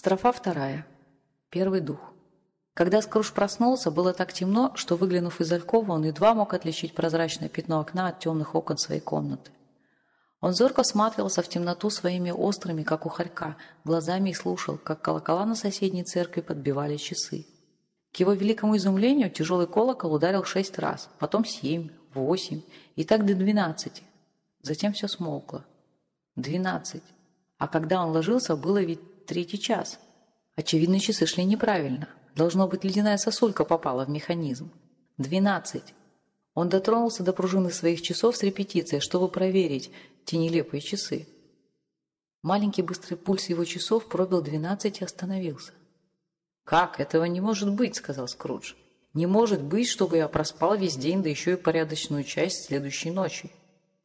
Строфа вторая. Первый дух. Когда Скруш проснулся, было так темно, что, выглянув из алькова, он едва мог отличить прозрачное пятно окна от темных окон своей комнаты. Он зорко всматривался в темноту своими острыми, как у хорька, глазами и слушал, как колокола на соседней церкви подбивали часы. К его великому изумлению тяжелый колокол ударил шесть раз, потом семь, восемь и так до двенадцати. Затем все смолкло. Двенадцать. А когда он ложился, было ведь третий час. Очевидно, часы шли неправильно. Должно быть, ледяная сосулька попала в механизм. Двенадцать. Он дотронулся до пружины своих часов с репетицией, чтобы проверить те нелепые часы. Маленький быстрый пульс его часов пробил двенадцать и остановился. «Как? Этого не может быть», — сказал Скрудж. «Не может быть, чтобы я проспал весь день, да еще и порядочную часть следующей ночи.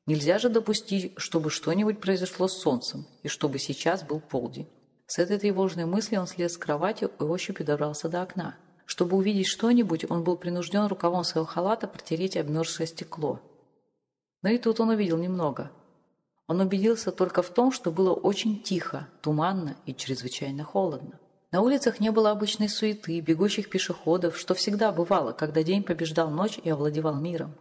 Нельзя же допустить, чтобы что-нибудь произошло с солнцем, и чтобы сейчас был полдень. С этой тревожной мыслью он слез с кровати и ощупью добрался до окна. Чтобы увидеть что-нибудь, он был принужден рукавом своего халата протереть обмерзшее стекло. Но и тут он увидел немного. Он убедился только в том, что было очень тихо, туманно и чрезвычайно холодно. На улицах не было обычной суеты, бегущих пешеходов, что всегда бывало, когда день побеждал ночь и овладевал миром.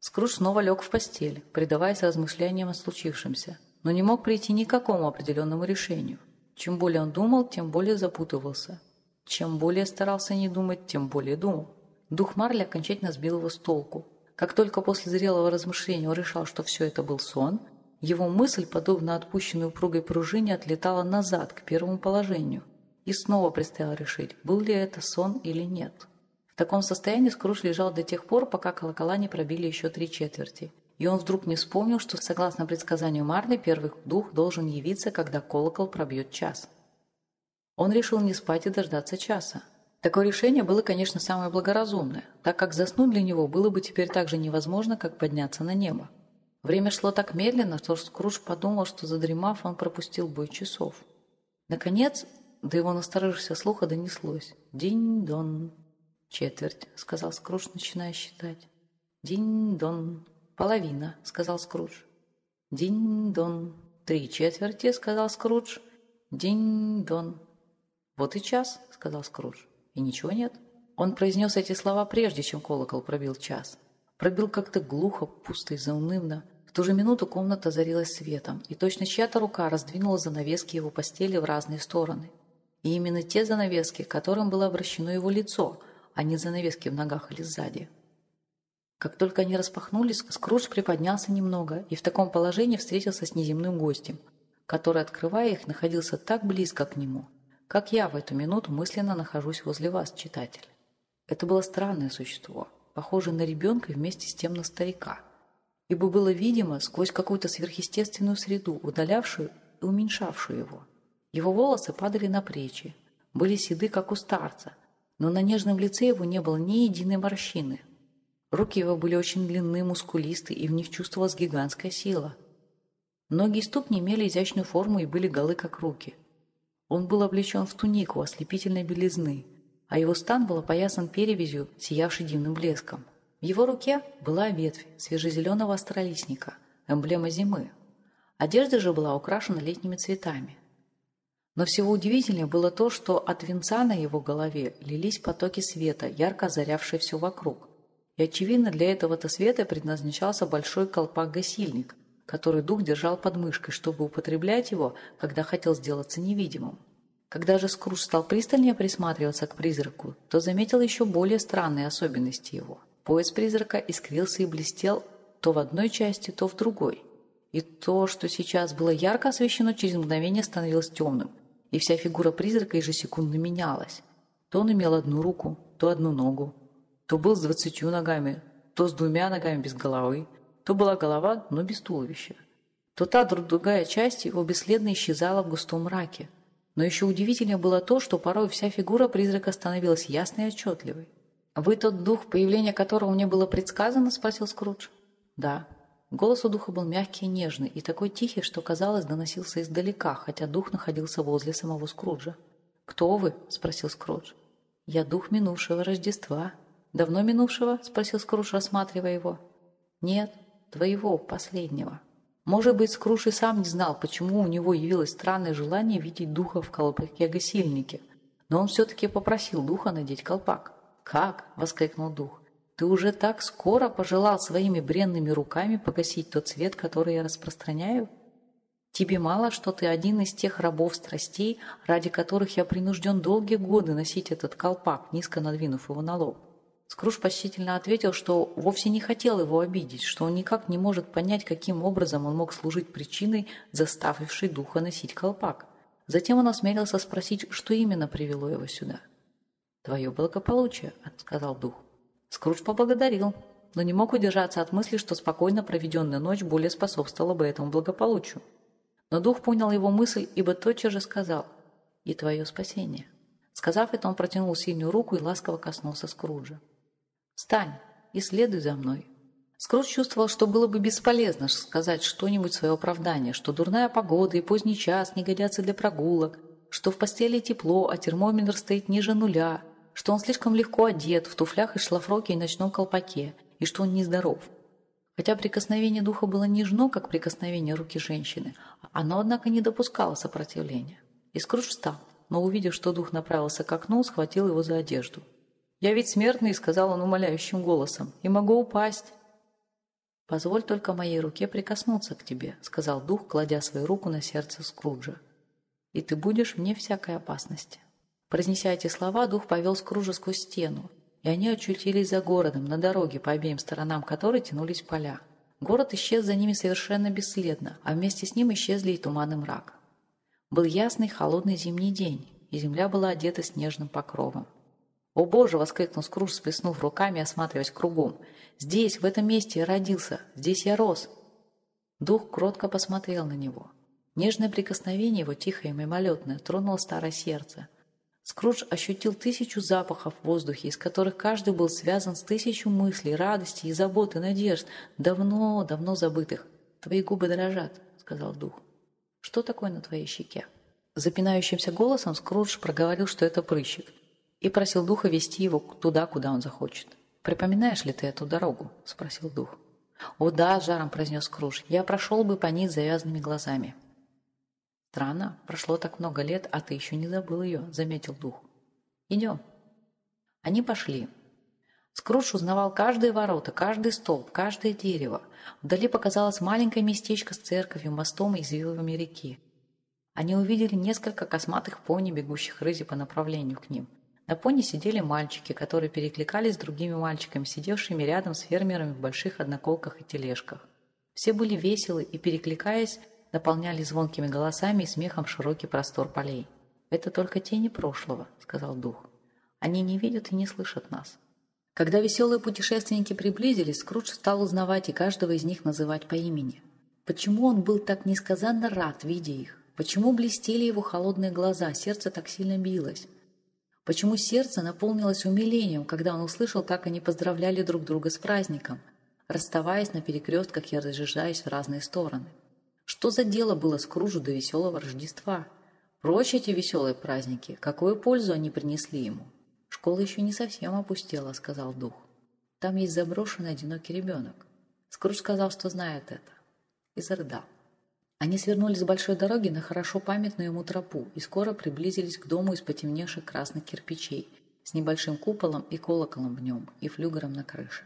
Скрудж снова лег в постель, предаваясь размышлениям о случившемся, но не мог прийти ни к какому определенному решению. Чем более он думал, тем более запутывался. Чем более старался не думать, тем более думал. Дух Марли окончательно сбил его с толку. Как только после зрелого размышления он решал, что все это был сон, его мысль, подобно отпущенной упругой пружине, отлетала назад, к первому положению. И снова предстояло решить, был ли это сон или нет. В таком состоянии Скрудж лежал до тех пор, пока колокола не пробили еще три четверти. И он вдруг не вспомнил, что, согласно предсказанию Марли, первый дух должен явиться, когда колокол пробьет час. Он решил не спать и дождаться часа. Такое решение было, конечно, самое благоразумное, так как заснуть для него было бы теперь так же невозможно, как подняться на небо. Время шло так медленно, что Скрудж подумал, что задремав, он пропустил бой часов. Наконец, до его насторожившегося слуха донеслось. «Динь-дон». «Четверть», — сказал Скрудж, начиная считать. «Динь-дон». «Половина», — сказал Скрудж. «Динь-дон». «Три четверти», — сказал Скрудж. «Динь-дон». «Вот и час», — сказал Скрудж. «И ничего нет». Он произнес эти слова прежде, чем колокол пробил час. Пробил как-то глухо, пусто и заунывно. В ту же минуту комната озарилась светом, и точно чья-то рука раздвинула занавески его постели в разные стороны. И именно те занавески, к которым было обращено его лицо, а не занавески в ногах или сзади. Как только они распахнулись, Скрудж приподнялся немного и в таком положении встретился с неземным гостем, который, открывая их, находился так близко к нему, как я в эту минуту мысленно нахожусь возле вас, читатель. Это было странное существо, похожее на ребенка вместе с тем на старика, ибо было видимо сквозь какую-то сверхъестественную среду, удалявшую и уменьшавшую его. Его волосы падали на плечи, были седы, как у старца, но на нежном лице его не было ни единой морщины. Руки его были очень длинные, мускулисты, и в них чувствовалась гигантская сила. Ноги и ступни имели изящную форму и были голы, как руки. Он был облечен в тунику ослепительной белизны, а его стан был опоясан перевязью, сиявшей дивным блеском. В его руке была ветвь свежезеленого астролистника, эмблема зимы. Одежда же была украшена летними цветами. Но всего удивительнее было то, что от венца на его голове лились потоки света, ярко озарявшие все вокруг. И очевидно, для этого-то света предназначался большой колпак-гасильник, который дух держал под мышкой, чтобы употреблять его, когда хотел сделаться невидимым. Когда же Скрудж стал пристальнее присматриваться к призраку, то заметил еще более странные особенности его. Пояс призрака искрился и блестел то в одной части, то в другой. И то, что сейчас было ярко освещено, через мгновение становилось темным, и вся фигура призрака ежесекундно менялась. То он имел одну руку, то одну ногу, то был с двадцатью ногами, то с двумя ногами без головы, то была голова, но без туловища. То та другая часть его бесследно исчезала в густом мраке. Но еще удивительнее было то, что порой вся фигура призрака становилась ясной и отчетливой. «Вы тот дух, появление которого мне было предсказано?» – спросил Скрудж. «Да», Голос у духа был мягкий и нежный, и такой тихий, что, казалось, доносился издалека, хотя дух находился возле самого Скруджа. «Кто вы?» – спросил Скрудж. «Я дух минувшего Рождества». «Давно минувшего?» – спросил Скрудж, рассматривая его. «Нет, твоего, последнего». Может быть, Скруш и сам не знал, почему у него явилось странное желание видеть духа в колпаке-гасильнике, но он все-таки попросил духа надеть колпак. «Как?» – воскликнул дух. «Ты уже так скоро пожелал своими бренными руками погасить тот свет, который я распространяю? Тебе мало, что ты один из тех рабов страстей, ради которых я принужден долгие годы носить этот колпак, низко надвинув его на лоб?» Скруш почтительно ответил, что вовсе не хотел его обидеть, что он никак не может понять, каким образом он мог служить причиной, заставившей духа носить колпак. Затем он осмелился спросить, что именно привело его сюда. «Твое благополучие», — сказал дух. Скруч поблагодарил, но не мог удержаться от мысли, что спокойно проведенная ночь более способствовала бы этому благополучию. Но дух понял его мысль, ибо тотчас же сказал «И твое спасение». Сказав это, он протянул синюю руку и ласково коснулся Скруджа. «Встань и следуй за мной». Скрудж чувствовал, что было бы бесполезно сказать что-нибудь свое оправдание, что дурная погода и поздний час не годятся для прогулок, что в постели тепло, а термометр стоит ниже нуля, что он слишком легко одет, в туфлях и шлафроке и ночном колпаке, и что он нездоров. Хотя прикосновение духа было нежно, как прикосновение руки женщины, оно, однако, не допускало сопротивления. И Скрудж встал, но, увидев, что дух направился к окну, схватил его за одежду. «Я ведь смертный», — сказал он умоляющим голосом, — «и могу упасть». «Позволь только моей руке прикоснуться к тебе», — сказал дух, кладя свою руку на сердце Скруджа. «И ты будешь вне всякой опасности». Произнеся эти слова, дух повел Скруджа сквозь стену, и они очутились за городом, на дороге, по обеим сторонам которой тянулись поля. Город исчез за ними совершенно бесследно, а вместе с ним исчезли и туман и мрак. Был ясный холодный зимний день, и земля была одета снежным покровом. «О боже!» — воскликнул Скрудж, сплеснув руками, осматриваясь кругом. «Здесь, в этом месте я родился, здесь я рос!» Дух кротко посмотрел на него. Нежное прикосновение его, тихое и мимолетное, тронуло старое сердце. Скрудж ощутил тысячу запахов в воздухе, из которых каждый был связан с тысячу мыслей, радости и забот и надежд, давно, давно забытых. «Твои губы дрожат», — сказал дух. «Что такое на твоей щеке?» Запинающимся голосом Скрудж проговорил, что это прыщик и просил духа вести его туда, куда он захочет. «Припоминаешь ли ты эту дорогу?» – спросил дух. «О да», – жаром произнес Скруш, – «я прошел бы по ней с завязанными глазами». «Странно, прошло так много лет, а ты еще не забыл ее», – заметил дух. «Идем». Они пошли. Скрудж узнавал каждые ворота, каждый столб, каждое дерево. Вдали показалось маленькое местечко с церковью, мостом и извивами реки. Они увидели несколько косматых пони, бегущих рызи по направлению к ним. На пони сидели мальчики, которые перекликались с другими мальчиками, сидевшими рядом с фермерами в больших одноколках и тележках. Все были веселы и, перекликаясь, наполняли звонкими голосами и смехом широкий простор полей. «Это только тени прошлого», — сказал дух. «Они не видят и не слышат нас». Когда веселые путешественники приблизились, Скрудж стал узнавать и каждого из них называть по имени. Почему он был так несказанно рад, видя их? Почему блестели его холодные глаза, сердце так сильно билось? Почему сердце наполнилось умилением, когда он услышал, как они поздравляли друг друга с праздником, расставаясь на перекрестках и разъезжаясь в разные стороны. Что за дело было Скружу до веселого Рождества? Прочь эти веселые праздники, какую пользу они принесли ему? Школа еще не совсем опустела, сказал дух. Там есть заброшенный одинокий ребенок. Скрудж сказал, что знает это. И зарыдал. Они свернули с большой дороги на хорошо памятную ему тропу и скоро приблизились к дому из потемневших красных кирпичей с небольшим куполом и колоколом в нем и флюгером на крыше.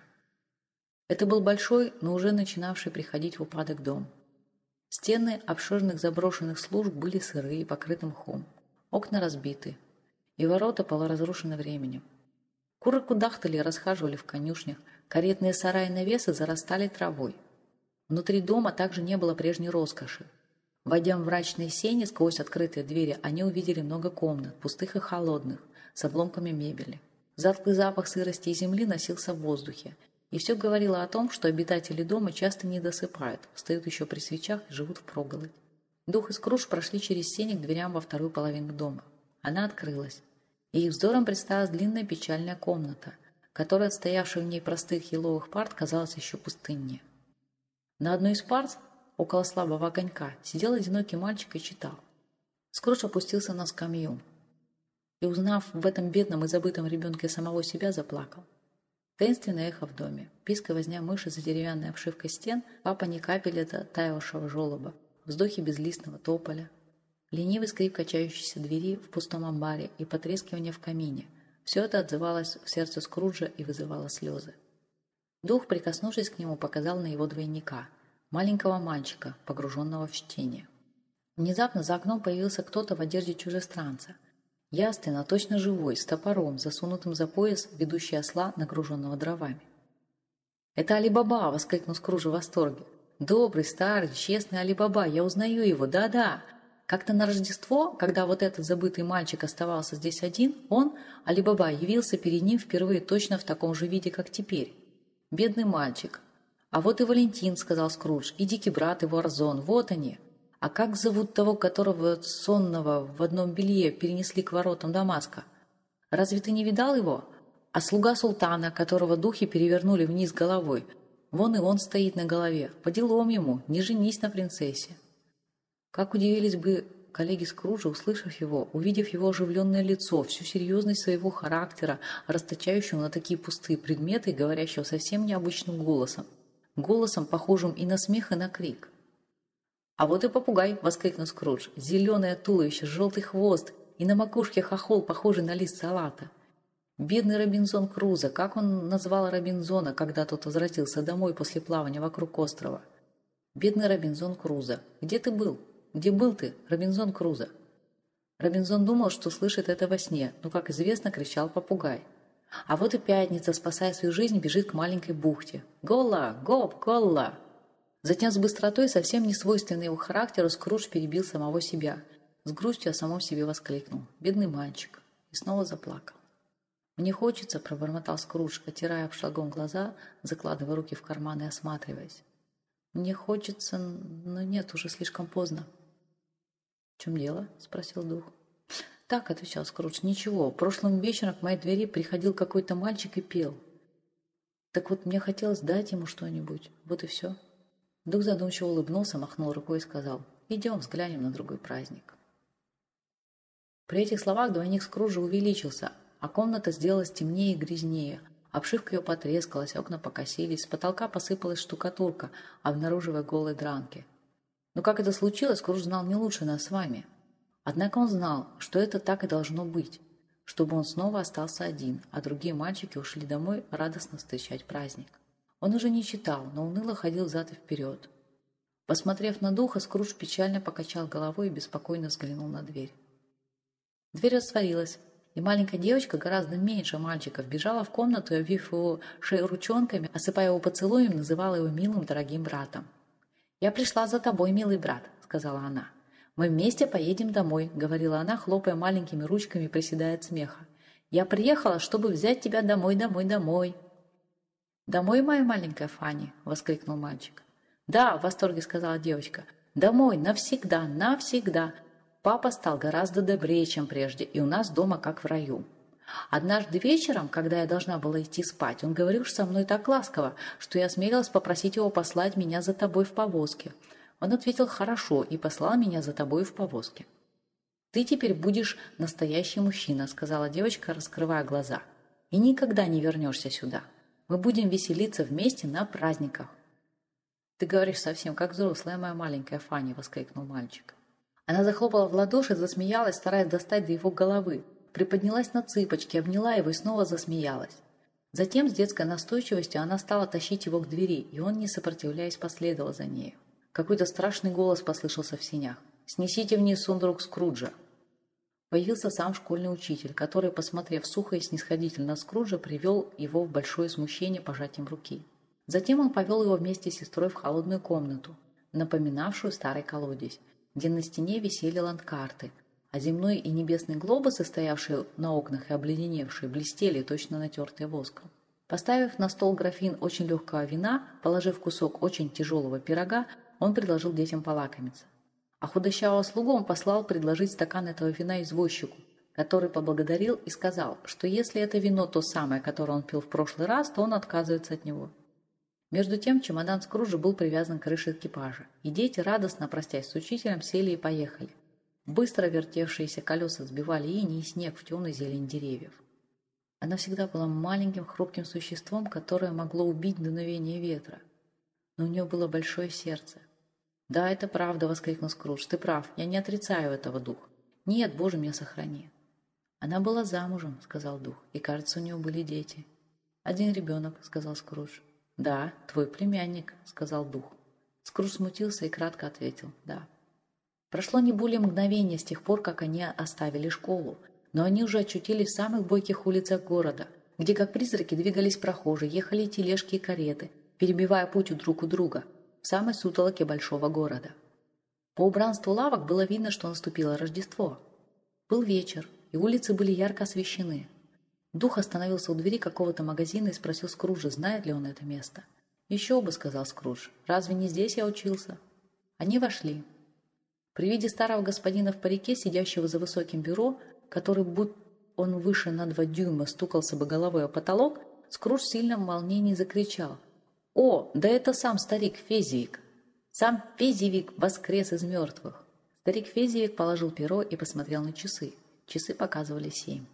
Это был большой, но уже начинавший приходить в упадок дом. Стены обширных заброшенных служб были сырые покрыты мхом. Окна разбиты, и ворота полуразрушены временем. Куры кудахтали и расхаживали в конюшнях, каретные сараи навесы зарастали травой – Внутри дома также не было прежней роскоши. Войдя в мрачные сени сквозь открытые двери, они увидели много комнат, пустых и холодных, с обломками мебели. Затклый запах сырости и земли носился в воздухе, и все говорило о том, что обитатели дома часто не досыпают, встают еще при свечах и живут в проголодь. Дух и Скруш прошли через сени к дверям во вторую половину дома. Она открылась, и их взором предсталась длинная печальная комната, которая от стоявших в ней простых еловых парт казалась еще пустыннее. На одной из парт, около слабого огонька, сидел одинокий мальчик и читал. Скрудж опустился на скамью и, узнав в этом бедном и забытом ребенке самого себя, заплакал. Таинственное эхо в доме, писк и возня мыши за деревянной обшивкой стен, папа не капель до таявшего желоба, вздохи безлистного тополя, ленивый скрип качающейся двери в пустом амбаре и потрескивание в камине – все это отзывалось в сердце Скруджа и вызывало слезы. Дух, прикоснувшись к нему, показал на его двойника, маленького мальчика, погруженного в чтение. Внезапно за окном появился кто-то в одежде чужестранца. Ясно, точно живой, с топором, засунутым за пояс, ведущий осла, нагруженного дровами. «Это Али-Баба!» – воскликнул Скрудж в восторге. «Добрый, старый, честный Али-Баба! Я узнаю его! Да-да! Как-то на Рождество, когда вот этот забытый мальчик оставался здесь один, он, Али-Баба, явился перед ним впервые точно в таком же виде, как теперь. Бедный мальчик. А вот и Валентин, сказал Скрудж, и дикий брат его Арзон, вот они. А как зовут того, которого сонного в одном белье перенесли к воротам Дамаска? Разве ты не видал его? А слуга султана, которого духи перевернули вниз головой, вон и он стоит на голове. По делам ему, не женись на принцессе. Как удивились бы коллеги Скруджа, услышав его, увидев его оживленное лицо, всю серьезность своего характера, расточающего на такие пустые предметы говорящего совсем необычным голосом. Голосом, похожим и на смех, и на крик. «А вот и попугай!» – воскликнул Скрудж. «Зеленое туловище, желтый хвост и на макушке хохол, похожий на лист салата. Бедный Робинзон Крузо, как он назвал Робинзона, когда тот возвратился домой после плавания вокруг острова? Бедный Робинзон Крузо, где ты был?» Где был ты, Робинзон Крузо?» Робинзон думал, что слышит это во сне, но, как известно, кричал попугай. А вот и пятница, спасая свою жизнь, бежит к маленькой бухте. «Голла! Гоп! Голла!» Затем с быстротой, совсем не свойственной его характеру, Скрудж перебил самого себя. С грустью о самом себе воскликнул. «Бедный мальчик!» И снова заплакал. «Мне хочется», — пробормотал Скрудж, отирая обшлагом глаза, закладывая руки в карманы и осматриваясь. «Мне хочется, но нет, уже слишком поздно». «В чем дело?» – спросил дух. «Так», – отвечал Скрудж, – «ничего. Прошлым вечером к моей двери приходил какой-то мальчик и пел. Так вот, мне хотелось дать ему что-нибудь. Вот и все». Дух задумчиво улыбнулся, махнул рукой и сказал, «Идем взглянем на другой праздник». При этих словах двойник Скруджа увеличился, а комната сделалась темнее и грязнее. Обшивка ее потрескалась, окна покосились, с потолка посыпалась штукатурка, обнаруживая голые дранки. Но как это случилось, Круш знал не лучше нас с вами. Однако он знал, что это так и должно быть, чтобы он снова остался один, а другие мальчики ушли домой радостно встречать праздник. Он уже не читал, но уныло ходил взад и вперед. Посмотрев на духа, Скрудж печально покачал головой и беспокойно взглянул на дверь. Дверь растворилась, и маленькая девочка, гораздо меньше мальчиков, бежала в комнату и, обвив его шею ручонками, осыпая его поцелуем, называла его милым дорогим братом. «Я пришла за тобой, милый брат», — сказала она. «Мы вместе поедем домой», — говорила она, хлопая маленькими ручками, приседая от смеха. «Я приехала, чтобы взять тебя домой, домой, домой». «Домой, моя маленькая Фанни!» — воскликнул мальчик. «Да», — в восторге сказала девочка. «Домой, навсегда, навсегда. Папа стал гораздо добрее, чем прежде, и у нас дома как в раю». Однажды вечером, когда я должна была идти спать, он говорил со мной так ласково, что я осмелилась попросить его послать меня за тобой в повозке. Он ответил «хорошо» и послал меня за тобой в повозке. «Ты теперь будешь настоящий мужчина», — сказала девочка, раскрывая глаза. «И никогда не вернешься сюда. Мы будем веселиться вместе на праздниках». «Ты говоришь совсем как взрослая моя маленькая Фанни», — воскликнул мальчик. Она захлопала в ладоши, засмеялась, стараясь достать до его головы приподнялась на цыпочки, обняла его и снова засмеялась. Затем с детской настойчивостью она стала тащить его к двери, и он, не сопротивляясь, последовал за нею. Какой-то страшный голос послышался в синях. «Снесите вниз сундук Скруджа!» Появился сам школьный учитель, который, посмотрев сухо и снисходительно Скруджа, привел его в большое смущение пожатием руки. Затем он повел его вместе с сестрой в холодную комнату, напоминавшую старый колодец, где на стене висели ландкарты, а земной и небесный глобусы, стоявшие на окнах и обледеневшие, блестели, точно натертые воском. Поставив на стол графин очень легкого вина, положив кусок очень тяжелого пирога, он предложил детям полакомиться. А худощавого слугу он послал предложить стакан этого вина извозчику, который поблагодарил и сказал, что если это вино то самое, которое он пил в прошлый раз, то он отказывается от него. Между тем чемодан Скружа был привязан к крыше экипажа, и дети, радостно простясь с учителем, сели и поехали. Быстро вертевшиеся колеса сбивали иней и снег в темной зелень деревьев. Она всегда была маленьким хрупким существом, которое могло убить дуновение ветра. Но у нее было большое сердце. «Да, это правда!» — воскликнул Скрудж. «Ты прав, я не отрицаю этого, дух. Нет, Боже, меня сохрани!» «Она была замужем», — сказал дух, — «и, кажется, у нее были дети». «Один ребенок», — сказал Скрудж. «Да, твой племянник», — сказал дух. Скрудж смутился и кратко ответил «да». Прошло не более мгновения с тех пор, как они оставили школу, но они уже очутились в самых бойких улицах города, где как призраки двигались прохожие, ехали тележки и кареты, перебивая путь у друг у друга, в самой сутолоке большого города. По убранству лавок было видно, что наступило Рождество. Был вечер, и улицы были ярко освещены. Дух остановился у двери какого-то магазина и спросил Скруджа, знает ли он это место. «Еще бы», — сказал Скрудж, — «разве не здесь я учился?» Они вошли. При виде старого господина в парике, сидящего за высоким бюро, который, будь он выше на два дюйма, стукался бы головой о потолок, Скрудж в сильном волнении закричал. «О, да это сам старик Фезиик! Сам Фезиевик воскрес из мертвых!» Старик Фезиевик положил перо и посмотрел на часы. Часы показывали семь.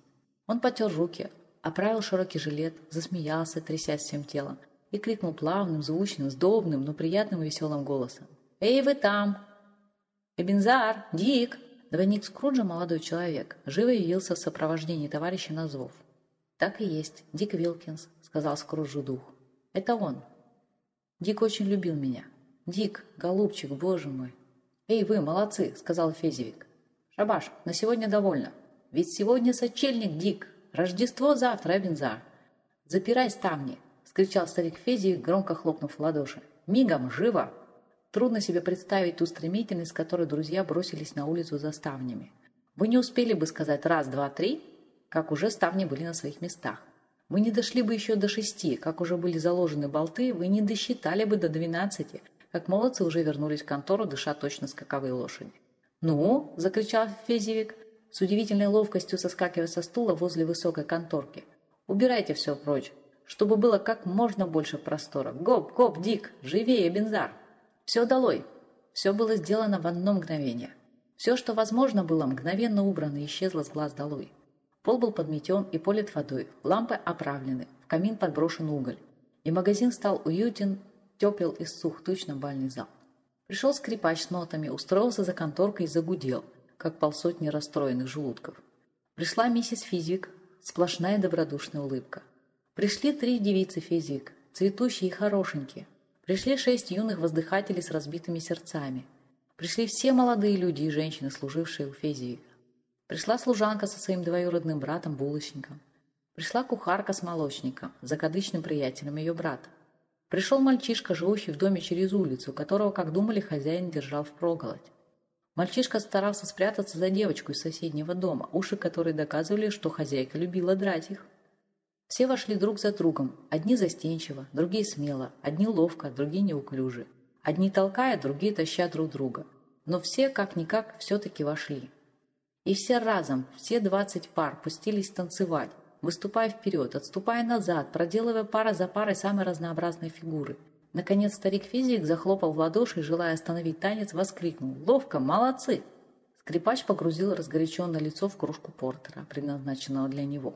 Он потер руки, оправил широкий жилет, засмеялся, трясясь всем телом, и крикнул плавным, звучным, сдобным, но приятным и веселым голосом. «Эй, вы там! Эбензар! Дик!» Двойник Скруджа, молодой человек, живо явился в сопровождении товарища на зов. «Так и есть, Дик Вилкинс», — сказал Скруджу дух. «Это он. Дик очень любил меня. Дик, голубчик, боже мой!» «Эй, вы, молодцы!» — сказал Фезевик. «Шабаш, на сегодня довольно. Ведь сегодня сочельник, Дик. Рождество завтра, Эбензар. Запирай ставни!» — скричал старик Фезевик, громко хлопнув в ладоши. «Мигом, живо!» Трудно себе представить ту стремительность, с которой друзья бросились на улицу за ставнями. Вы не успели бы сказать «раз, два, три», как уже ставни были на своих местах. Вы не дошли бы еще до шести, как уже были заложены болты, вы не досчитали бы до двенадцати, как молодцы уже вернулись в контору, дыша точно скаковые лошади. «Ну?» – закричал Фезевик, с удивительной ловкостью соскакивая со стула возле высокой конторки. «Убирайте все прочь, чтобы было как можно больше простора. Гоп, гоп, Дик, живее, Бензар!» Все долой. Все было сделано в одно мгновение. Все, что возможно было, мгновенно убрано и исчезло с глаз долой. Пол был подметен и полит водой, лампы оправлены, в камин подброшен уголь. И магазин стал уютен, тепел и сух, точно бальный зал. Пришел скрипач с нотами, устроился за конторкой и загудел, как полсотни расстроенных желудков. Пришла миссис Физик, сплошная добродушная улыбка. Пришли три девицы Физик, цветущие и хорошенькие, Пришли шесть юных воздыхателей с разбитыми сердцами. Пришли все молодые люди и женщины, служившие у Фезии. Пришла служанка со своим двоюродным братом-булочником. Пришла кухарка с молочником, закадычным приятелем ее брата. Пришел мальчишка, живущий в доме через улицу, которого, как думали, хозяин держал в проголодь. Мальчишка старался спрятаться за девочку из соседнего дома, уши которой доказывали, что хозяйка любила драть их. Все вошли друг за другом, одни застенчиво, другие смело, одни ловко, другие неуклюже. Одни толкая, другие таща друг друга. Но все, как-никак, все-таки вошли. И все разом, все двадцать пар, пустились танцевать, выступая вперед, отступая назад, проделывая пара за парой самые разнообразные фигуры. Наконец старик-физик захлопал в ладоши желая остановить танец, воскликнул «Ловко! Молодцы!» Скрипач погрузил разгоряченное лицо в кружку портера, предназначенного для него.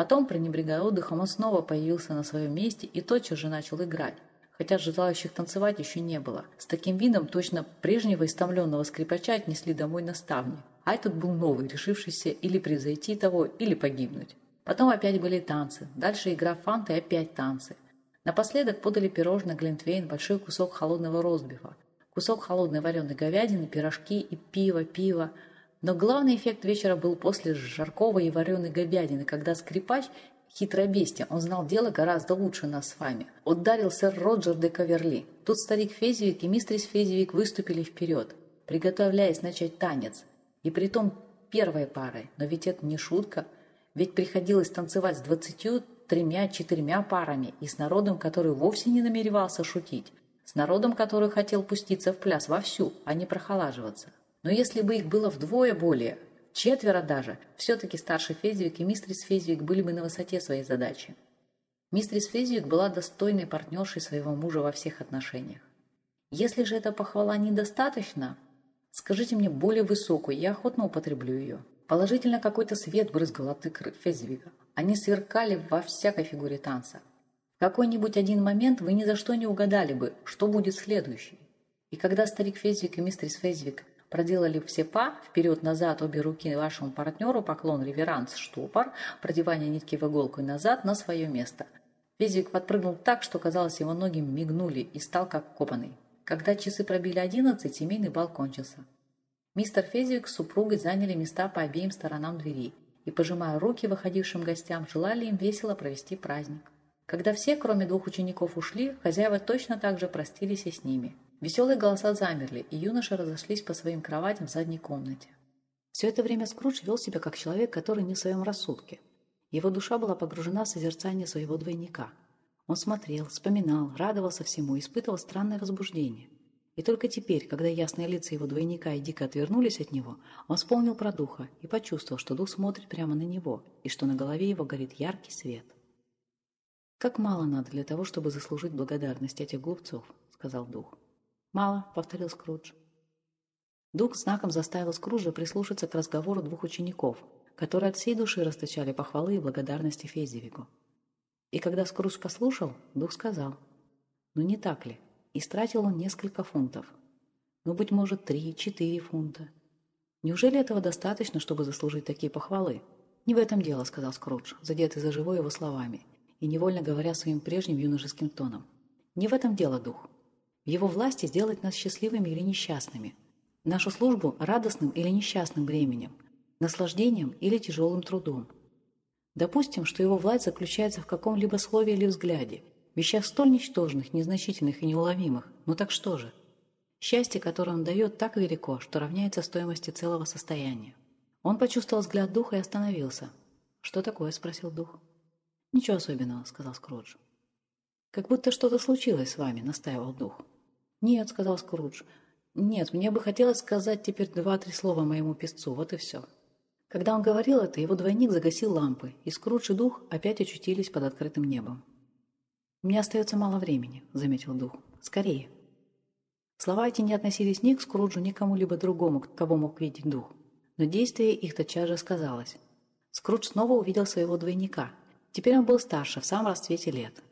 Потом, пренебрегая отдыхом, он снова появился на своем месте и тотчас же начал играть, хотя желающих танцевать еще не было. С таким видом точно прежнего истомленного скрипача отнесли домой на ставни, а этот был новый, решившийся или превзойти того, или погибнуть. Потом опять были танцы, дальше игра фанты и опять танцы. Напоследок подали пирожное Глинтвейн, большой кусок холодного розбифа, кусок холодной вареной говядины, пирожки и пиво, пиво, но главный эффект вечера был после жаркого и вареной говядины, когда скрипач, хитрое бестия, он знал дело гораздо лучше нас с вами, ударил сэр Роджер де Каверли. Тут старик Фезевик и мистерис Фезевик выступили вперед, приготовляясь начать танец. И притом первой парой, но ведь это не шутка, ведь приходилось танцевать с двадцатью тремя-четырьмя парами и с народом, который вовсе не намеревался шутить, с народом, который хотел пуститься в пляс вовсю, а не прохолаживаться. Но если бы их было вдвое более, четверо даже, все-таки старший Фезвик и мистрис Фезвик были бы на высоте своей задачи. Мистрис Фезвик была достойной партнершей своего мужа во всех отношениях. Если же эта похвала недостаточна, скажите мне более высокую, я охотно употреблю ее. Положительно какой-то свет брызгал от икры Фезвига. Они сверкали во всякой фигуре танца. В какой-нибудь один момент вы ни за что не угадали бы, что будет следующий. И когда старик Фезвик и мистерис Фезвик проделали все па, вперед-назад обе руки вашему партнеру, поклон, реверанс, штопор, продевание нитки в иголку и назад на свое место. Фезвик подпрыгнул так, что, казалось, его ноги мигнули и стал как копанный. Когда часы пробили одиннадцать, семейный бал кончился. Мистер Фезвик с супругой заняли места по обеим сторонам двери и, пожимая руки выходившим гостям, желали им весело провести праздник. Когда все, кроме двух учеников, ушли, хозяева точно так же простились и с ними. Веселые голоса замерли, и юноши разошлись по своим кроватям в задней комнате. Все это время Скрудж вел себя как человек, который не в своем рассудке. Его душа была погружена в созерцание своего двойника. Он смотрел, вспоминал, радовался всему, испытывал странное возбуждение. И только теперь, когда ясные лица его двойника и дико отвернулись от него, он вспомнил про духа и почувствовал, что дух смотрит прямо на него, и что на голове его горит яркий свет. «Как мало надо для того, чтобы заслужить благодарность этих глупцов», — сказал дух. «Мало», — повторил Скрудж. Дух знаком заставил Скруджа прислушаться к разговору двух учеников, которые от всей души расточали похвалы и благодарности Фезевику. И когда Скрудж послушал, дух сказал, «Ну не так ли? Истратил он несколько фунтов. Ну, быть может, три-четыре фунта. Неужели этого достаточно, чтобы заслужить такие похвалы?» «Не в этом дело», — сказал Скрудж, задетый за живой его словами и невольно говоря своим прежним юношеским тоном. «Не в этом дело, дух. В его власти сделать нас счастливыми или несчастными, нашу службу радостным или несчастным временем, наслаждением или тяжелым трудом. Допустим, что его власть заключается в каком-либо слове или взгляде, вещах столь ничтожных, незначительных и неуловимых. Ну так что же? Счастье, которое он дает, так велико, что равняется стоимости целого состояния. Он почувствовал взгляд духа и остановился. «Что такое?» – спросил дух. «Ничего особенного», — сказал Скрудж. «Как будто что-то случилось с вами», — настаивал дух. «Нет», — сказал Скрудж. «Нет, мне бы хотелось сказать теперь два-три слова моему песцу, вот и все». Когда он говорил это, его двойник загасил лампы, и Скрудж и дух опять очутились под открытым небом. «У меня остается мало времени», — заметил дух. «Скорее». Слова эти не относились ни к Скруджу, ни к кому-либо другому, кого мог видеть дух. Но действие их тотчас же сказалось. Скрудж снова увидел своего двойника, Теперь он был старше, в самом расцвете лет.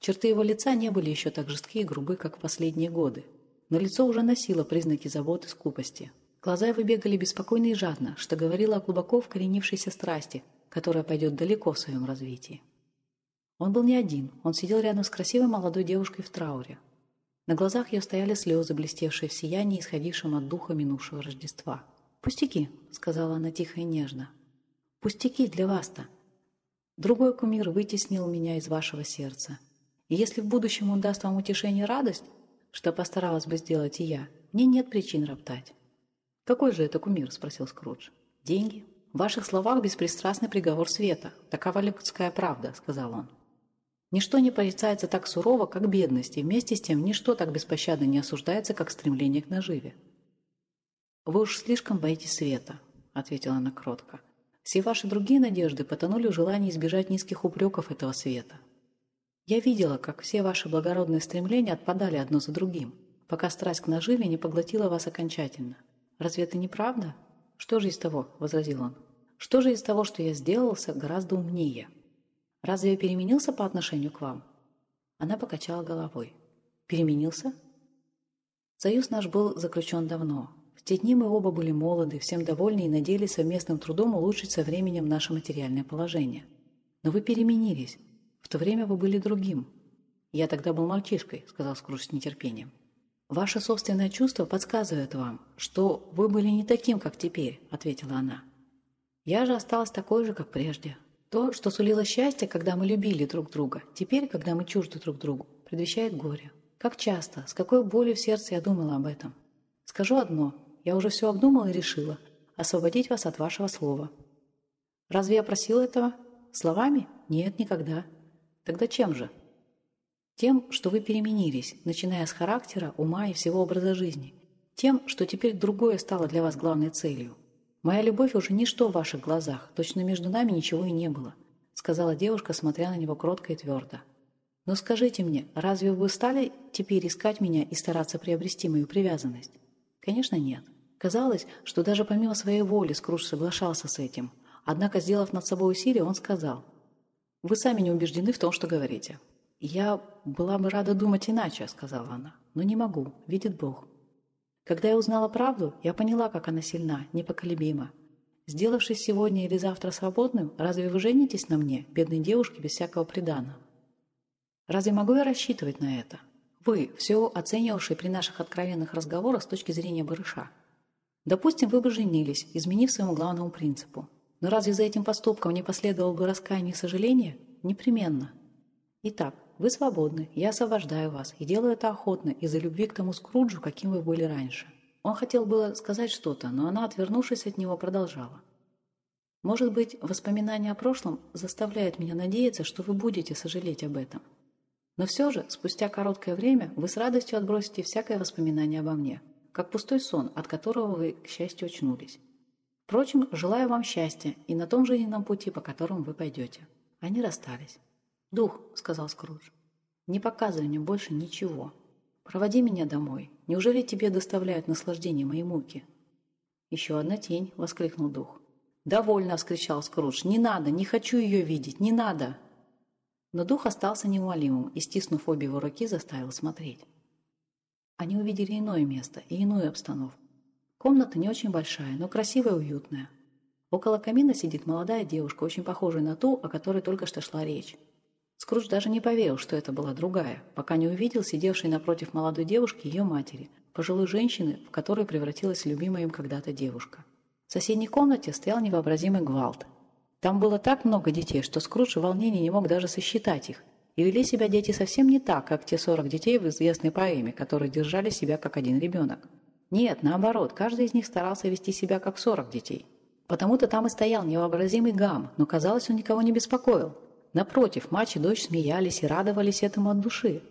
Черты его лица не были еще так жесткие и грубы, как в последние годы, но лицо уже носило признаки заботы и скупости. Глаза его бегали беспокойно и жадно, что говорило о глубоко вкоренившейся страсти, которая пойдет далеко в своем развитии. Он был не один, он сидел рядом с красивой молодой девушкой в трауре. На глазах ее стояли слезы, блестевшие в сиянии, исходившем от духа минувшего Рождества. «Пустяки», — сказала она тихо и нежно. «Пустяки для вас-то. Другой кумир вытеснил меня из вашего сердца. И если в будущем он даст вам утешение и радость, что постаралась бы сделать и я, мне нет причин роптать. «Какой же это кумир?» – спросил Скрудж. «Деньги. В ваших словах беспристрастный приговор света. Такова людская правда», – сказал он. Ничто не порицается так сурово, как бедность, и вместе с тем ничто так беспощадно не осуждается, как стремление к наживе. «Вы уж слишком боитесь света», – ответила она кротко. Все ваши другие надежды потонули в желании избежать низких упреков этого света. Я видела, как все ваши благородные стремления отпадали одно за другим, пока страсть к наживе не поглотила вас окончательно. Разве это не правда? Что же из того, — возразил он, — что же из того, что я сделался гораздо умнее? Разве я переменился по отношению к вам? Она покачала головой. Переменился? Союз наш был заключен давно, те дни мы оба были молоды, всем довольны и надеялись совместным трудом улучшить со временем наше материальное положение. Но вы переменились. В то время вы были другим. Я тогда был мальчишкой, сказал Скрудж с нетерпением. Ваше собственное чувство подсказывает вам, что вы были не таким, как теперь, ответила она. Я же осталась такой же, как прежде. То, что сулило счастье, когда мы любили друг друга, теперь, когда мы чужды друг другу, предвещает горе. Как часто, с какой болью в сердце я думала об этом. Скажу одно, я уже все обдумала и решила освободить вас от вашего слова. Разве я просила этого? Словами? Нет, никогда. Тогда чем же? Тем, что вы переменились, начиная с характера, ума и всего образа жизни. Тем, что теперь другое стало для вас главной целью. Моя любовь уже ничто в ваших глазах, точно между нами ничего и не было, сказала девушка, смотря на него кротко и твердо. Но скажите мне, разве вы стали теперь искать меня и стараться приобрести мою привязанность? Конечно, нет. Казалось, что даже помимо своей воли Скрудж соглашался с этим. Однако, сделав над собой усилие, он сказал, «Вы сами не убеждены в том, что говорите». «Я была бы рада думать иначе», — сказала она, — «но не могу, видит Бог». Когда я узнала правду, я поняла, как она сильна, непоколебима. Сделавшись сегодня или завтра свободным, разве вы женитесь на мне, бедной девушке без всякого предана? Разве могу я рассчитывать на это? Вы, все оценивавшие при наших откровенных разговорах с точки зрения барыша. Допустим, вы бы женились, изменив своему главному принципу. Но разве за этим поступком не последовало бы раскаяние и сожаление? Непременно. Итак, вы свободны, я освобождаю вас и делаю это охотно из-за любви к тому Скруджу, каким вы были раньше. Он хотел было сказать что-то, но она, отвернувшись от него, продолжала. Может быть, воспоминание о прошлом заставляет меня надеяться, что вы будете сожалеть об этом. Но все же, спустя короткое время, вы с радостью отбросите всякое воспоминание обо мне, как пустой сон, от которого вы, к счастью, очнулись. Впрочем, желаю вам счастья и на том жизненном пути, по которому вы пойдете. Они расстались. «Дух», — сказал Скрудж, — «не показывай мне больше ничего. Проводи меня домой. Неужели тебе доставляют наслаждение мои муки?» «Еще одна тень», — воскликнул дух. «Довольно!» — вскричал Скрудж. «Не надо! Не хочу ее видеть! Не надо!» Но дух остался неумолимым и, стиснув обе его руки, заставил смотреть. Они увидели иное место и иную обстановку. Комната не очень большая, но красивая и уютная. Около камина сидит молодая девушка, очень похожая на ту, о которой только что шла речь. Скрудж даже не поверил, что это была другая, пока не увидел сидевшей напротив молодой девушки ее матери, пожилой женщины, в которой превратилась любимая им когда-то девушка. В соседней комнате стоял невообразимый гвалт, там было так много детей, что Скрудж в волнении не мог даже сосчитать их. И вели себя дети совсем не так, как те 40 детей в известной поэме, которые держали себя как один ребенок. Нет, наоборот, каждый из них старался вести себя как 40 детей. Потому-то там и стоял невообразимый гам, но, казалось, он никого не беспокоил. Напротив, мать и дочь смеялись и радовались этому от души.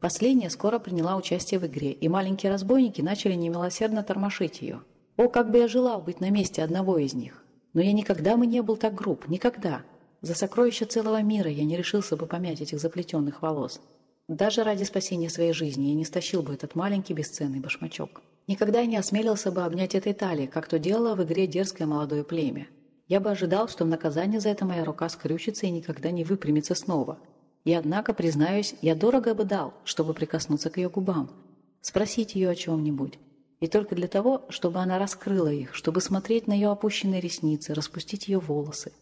Последняя скоро приняла участие в игре, и маленькие разбойники начали немилосердно тормошить ее. О, как бы я желал быть на месте одного из них! Но я никогда бы не был так груб, никогда. За сокровища целого мира я не решился бы помять этих заплетенных волос. Даже ради спасения своей жизни я не стащил бы этот маленький бесценный башмачок. Никогда я не осмелился бы обнять этой талии, как то делало в игре дерзкое молодое племя. Я бы ожидал, что в наказание за это моя рука скрючится и никогда не выпрямится снова. И однако, признаюсь, я дорого бы дал, чтобы прикоснуться к ее губам, спросить ее о чем-нибудь, и только для того, чтобы она раскрыла их, чтобы смотреть на ее опущенные ресницы, распустить ее волосы.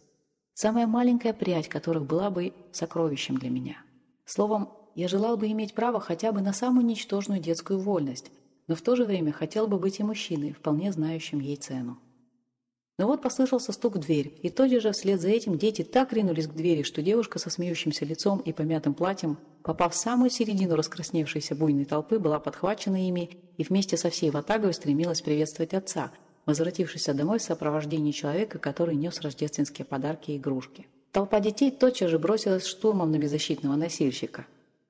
Самая маленькая прядь которых была бы сокровищем для меня. Словом, я желал бы иметь право хотя бы на самую ничтожную детскую вольность, но в то же время хотел бы быть и мужчиной, вполне знающим ей цену. Но вот послышался стук в дверь, и тотчас же вслед за этим дети так ринулись к двери, что девушка со смеющимся лицом и помятым платьем, попав в самую середину раскрасневшейся буйной толпы, была подхвачена ими и вместе со всей ватагой устремилась приветствовать отца, возвратившийся домой в сопровождении человека, который нес рождественские подарки и игрушки. Толпа детей тотчас же бросилась штурмом на беззащитного носильщика.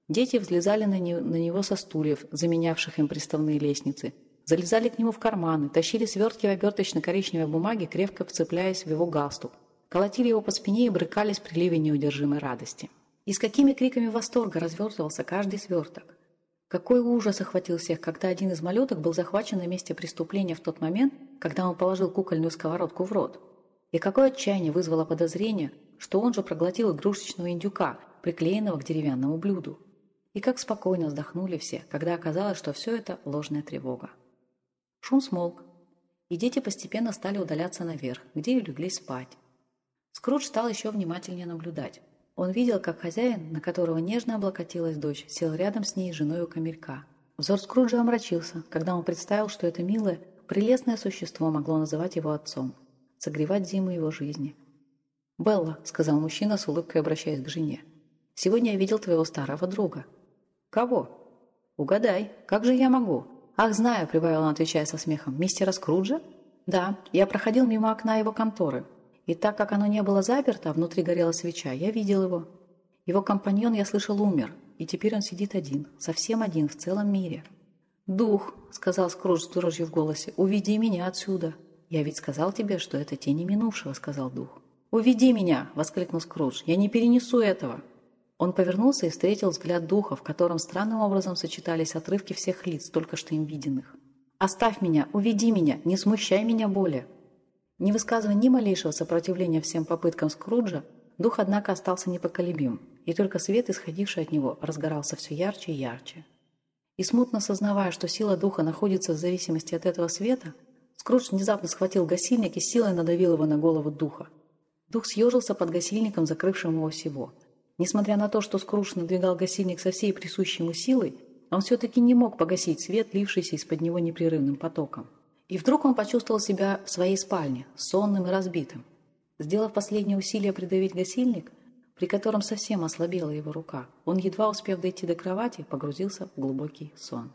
Дети взлезали на, не, на него со стульев, заменявших им приставные лестницы – залезали к нему в карманы, тащили свертки в оберточно-коричневой бумаге, крепко вцепляясь в его галстук, колотили его по спине и брыкались в приливе неудержимой радости. И с какими криками восторга развертывался каждый сверток. Какой ужас охватил всех, когда один из малюток был захвачен на месте преступления в тот момент, когда он положил кукольную сковородку в рот. И какое отчаяние вызвало подозрение, что он же проглотил игрушечного индюка, приклеенного к деревянному блюду. И как спокойно вздохнули все, когда оказалось, что все это ложная тревога. Шум смолк, и дети постепенно стали удаляться наверх, где и легли спать. Скрудж стал еще внимательнее наблюдать. Он видел, как хозяин, на которого нежно облокотилась дочь, сел рядом с ней женой у камелька. Взор Скруджа омрачился, когда он представил, что это милое, прелестное существо могло называть его отцом, согревать зиму его жизни. «Белла», — сказал мужчина с улыбкой, обращаясь к жене, — «сегодня я видел твоего старого друга». «Кого?» «Угадай, как же я могу?» «Ах, знаю», — прибавил он, отвечая со смехом, — «мистера Скруджа?» «Да, я проходил мимо окна его конторы, и так как оно не было заперто, а внутри горела свеча, я видел его. Его компаньон, я слышал, умер, и теперь он сидит один, совсем один в целом мире». «Дух», — сказал Скрудж с дрожью в голосе, — «уведи меня отсюда». «Я ведь сказал тебе, что это тени минувшего», — сказал дух. «Уведи меня!» — воскликнул Скрудж. «Я не перенесу этого!» Он повернулся и встретил взгляд духа, в котором странным образом сочетались отрывки всех лиц, только что им виденных. «Оставь меня! Уведи меня! Не смущай меня более!» Не высказывая ни малейшего сопротивления всем попыткам Скруджа, дух, однако, остался непоколебим, и только свет, исходивший от него, разгорался все ярче и ярче. И смутно сознавая, что сила духа находится в зависимости от этого света, Скрудж внезапно схватил гасильник и силой надавил его на голову духа. Дух съежился под гасильником, закрывшим его всего. Несмотря на то, что Скрудж надвигал гасильник со всей присущей ему силой, он все-таки не мог погасить свет, лившийся из-под него непрерывным потоком. И вдруг он почувствовал себя в своей спальне, сонным и разбитым. Сделав последнее усилие придавить гасильник, при котором совсем ослабела его рука, он, едва успев дойти до кровати, погрузился в глубокий сон.